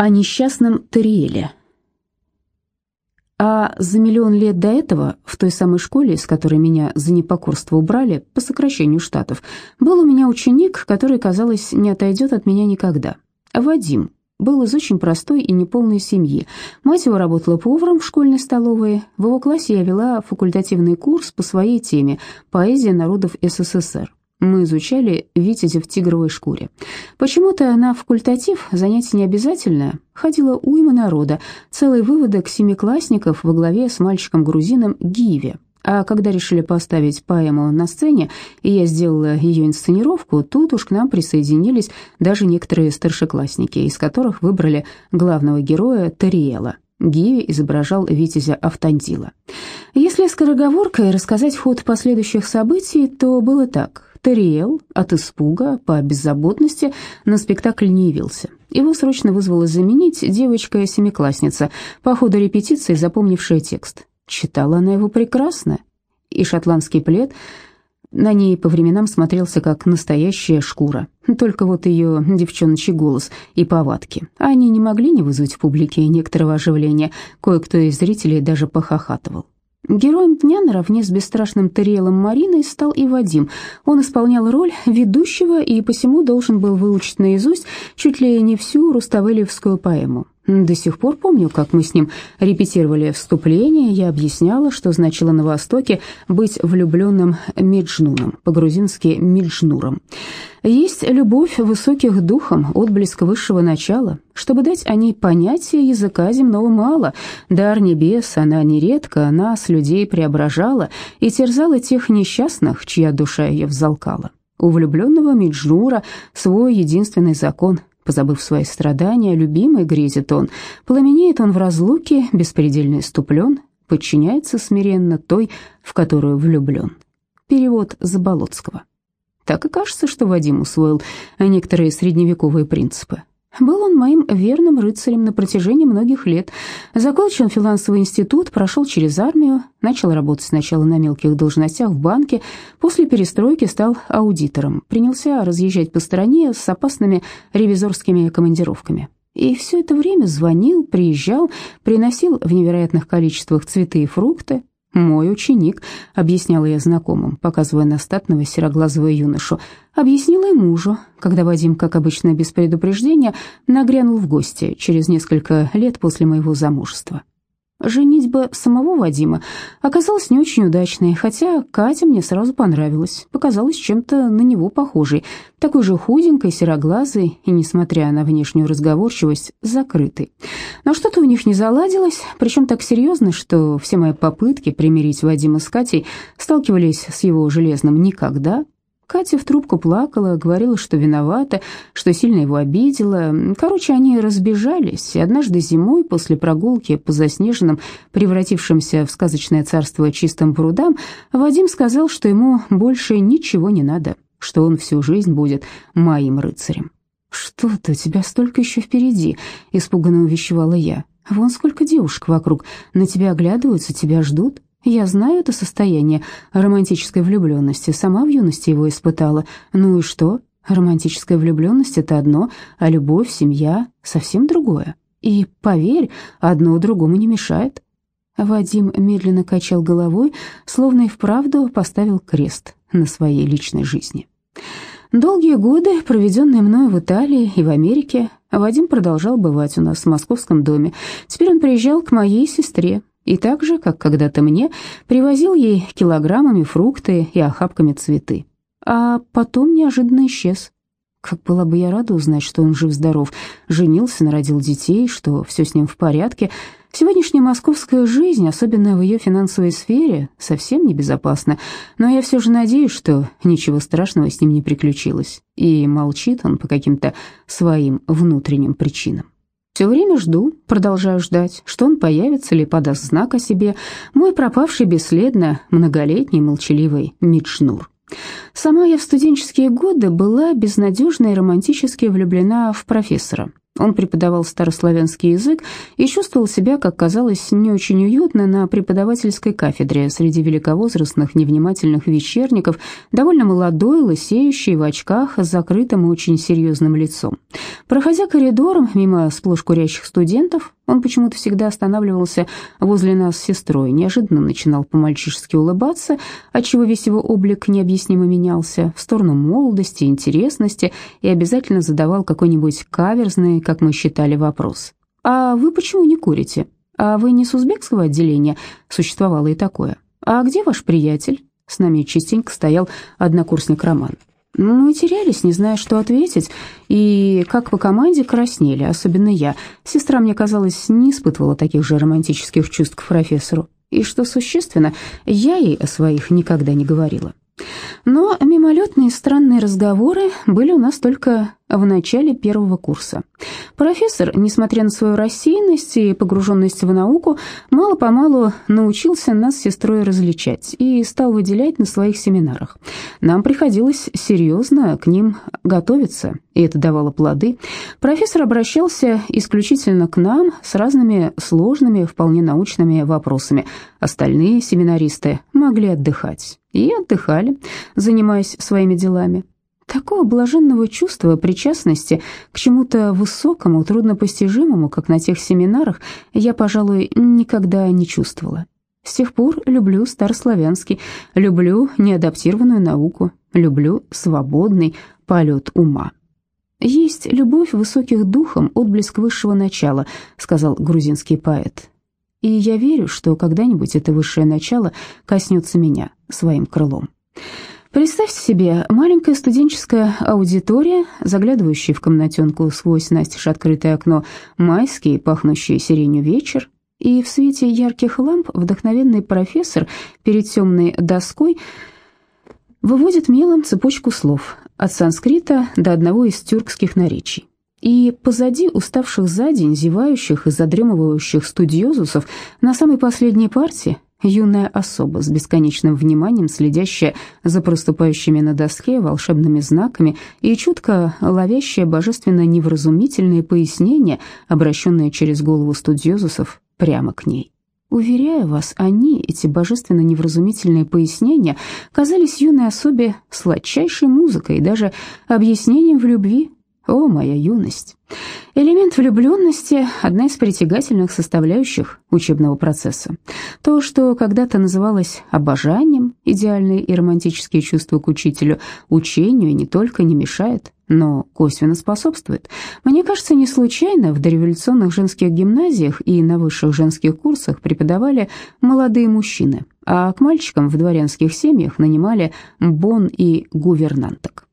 О несчастном Тариэле. А за миллион лет до этого, в той самой школе, из которой меня за непокорство убрали, по сокращению штатов, был у меня ученик, который, казалось, не отойдет от меня никогда. Вадим. Был из очень простой и неполной семьи. Мать его работала поваром в школьной столовой. В его классе я вела факультативный курс по своей теме «Поэзия народов СССР». Мы изучали Витязя в тигровой шкуре. Почему-то на факультатив занятие не обязательное. Ходила уйма народа, целый выводок семиклассников во главе с мальчиком-грузином Гиви. А когда решили поставить поэму на сцене, и я сделала ее инсценировку, тут уж к нам присоединились даже некоторые старшеклассники, из которых выбрали главного героя Тариэла. Гиви изображал витязя Автандила. Если скороговоркой рассказать ход последующих событий, то было так. Тариэл от испуга по беззаботности на спектакль не явился. Его срочно вызвала заменить девочка-семиклассница, по ходу репетиции запомнившая текст. Читала она его прекрасно, и шотландский плед на ней по временам смотрелся как настоящая шкура. Только вот ее девчоночий голос и повадки. Они не могли не вызвать в публике некоторого оживления, кое-кто из зрителей даже похохатывал. Героем дня наравне с бесстрашным Тариэлом Мариной стал и Вадим. Он исполнял роль ведущего и посему должен был выучить наизусть чуть ли не всю руставелиевскую поэму. До сих пор помню, как мы с ним репетировали вступление, я объясняла, что значило на Востоке быть влюбленным Меджнуном, по-грузински Меджнуром. Есть любовь высоких духом, отблеск высшего начала. Чтобы дать о ней понятие, языка земного мало. Дар небес, она нередко нас, людей, преображала и терзала тех несчастных, чья душа ее взалкала. У влюбленного Меджнура свой единственный закон Позабыв свои страдания, любимый грезит он, пламенеет он в разлуке, беспредельно иступлен, подчиняется смиренно той, в которую влюблен. Перевод Заболоцкого. Так и кажется, что Вадим усвоил некоторые средневековые принципы. Был он моим верным рыцарем на протяжении многих лет. Закончил финансовый институт, прошел через армию, начал работать сначала на мелких должностях в банке, после перестройки стал аудитором, принялся разъезжать по стране с опасными ревизорскими командировками. И все это время звонил, приезжал, приносил в невероятных количествах цветы и фрукты, «Мой ученик», — объясняла я знакомым, показывая на статного сероглазого юношу. Объяснила и мужу, когда Вадим, как обычно, без предупреждения, нагрянул в гости через несколько лет после моего замужества. Женитьба самого Вадима оказалась не очень удачной, хотя Катя мне сразу понравилась, показалась чем-то на него похожей, такой же худенькой, сероглазой и, несмотря на внешнюю разговорчивость, закрытой. Но что-то у них не заладилось, причем так серьезно, что все мои попытки примирить Вадима с Катей сталкивались с его железным «никогда», Катя в трубку плакала, говорила, что виновата, что сильно его обидела. Короче, они разбежались, и однажды зимой, после прогулки по заснеженным, превратившимся в сказочное царство чистым прудам, Вадим сказал, что ему больше ничего не надо, что он всю жизнь будет моим рыцарем. «Что-то, тебя столько еще впереди», — испуганно увещевала я. «Вон сколько девушек вокруг, на тебя оглядываются, тебя ждут». Я знаю это состояние романтической влюбленности, сама в юности его испытала. Ну и что? Романтическая влюбленность — это одно, а любовь, семья — совсем другое. И, поверь, одно другому не мешает. Вадим медленно качал головой, словно и вправду поставил крест на своей личной жизни. Долгие годы, проведенные мною в Италии и в Америке, Вадим продолжал бывать у нас в московском доме. Теперь он приезжал к моей сестре, и так же, как когда-то мне, привозил ей килограммами фрукты и охапками цветы. А потом неожиданно исчез. Как была бы я рада узнать, что он жив-здоров, женился, народил детей, что все с ним в порядке. Сегодняшняя московская жизнь, особенно в ее финансовой сфере, совсем небезопасна, но я все же надеюсь, что ничего страшного с ним не приключилось, и молчит он по каким-то своим внутренним причинам. Все время жду, продолжаю ждать, что он появится или подаст знак о себе, мой пропавший бесследно многолетний молчаливый Мидшнур. Сама я в студенческие годы была безнадежно и романтически влюблена в профессора. Он преподавал старославянский язык и чувствовал себя, как казалось, не очень уютно на преподавательской кафедре среди великовозрастных невнимательных вечерников, довольно молодой, лысеющий, в очках, с закрытым и очень серьезным лицом. Проходя коридором мимо сплошь курящих студентов, он почему-то всегда останавливался возле нас с сестрой, неожиданно начинал по-мальчишески улыбаться, отчего весь его облик необъяснимо менялся в сторону молодости, интересности и обязательно задавал какой-нибудь каверзный, как мы считали, вопрос. «А вы почему не курите? А вы не с узбекского отделения?» Существовало и такое. «А где ваш приятель?» С нами частенько стоял однокурсник Роман. Мы терялись, не зная, что ответить, и как по команде краснели, особенно я. Сестра, мне казалось, не испытывала таких же романтических чувств к профессору. И что существенно, я ей о своих никогда не говорила. Но мимолетные странные разговоры были у нас только в начале первого курса. Профессор, несмотря на свою рассеянность и погруженность в науку, мало-помалу научился нас с сестрой различать и стал выделять на своих семинарах. Нам приходилось серьезно к ним готовиться, и это давало плоды. Профессор обращался исключительно к нам с разными сложными, вполне научными вопросами. Остальные семинаристы могли отдыхать. И отдыхали, занимаясь своими делами. Такого блаженного чувства причастности к чему-то высокому, труднопостижимому, как на тех семинарах, я, пожалуй, никогда не чувствовала. С тех пор люблю старославянский, люблю неадаптированную науку, люблю свободный полет ума. «Есть любовь высоких духом, отблеск высшего начала», — сказал грузинский поэт. «И я верю, что когда-нибудь это высшее начало коснется меня своим крылом». Представьте себе, маленькая студенческая аудитория, заглядывающая в комнатенку сквозь настежь открытое окно, майский, пахнущий сиренью вечер, и в свете ярких ламп вдохновенный профессор перед темной доской выводит мелом цепочку слов от санскрита до одного из тюркских наречий. И позади уставших за день, зевающих и задремывающих студиозусов на самой последней партии юная особа с бесконечным вниманием, следящая за проступающими на доске волшебными знаками и чутко ловящая божественно невразумительные пояснения, обращенные через голову студиозусов прямо к ней. Уверяю вас, они, эти божественно невразумительные пояснения, казались юной особе сладчайшей музыкой и даже объяснением в любви, о, моя юность! Элемент влюбленности – одна из притягательных составляющих учебного процесса. То, что когда-то называлось обожанием, идеальные и романтические чувства к учителю, учению не только не мешает, но косвенно способствует. Мне кажется, не случайно в дореволюционных женских гимназиях и на высших женских курсах преподавали молодые мужчины, а к мальчикам в дворянских семьях нанимали бон и гувернанток.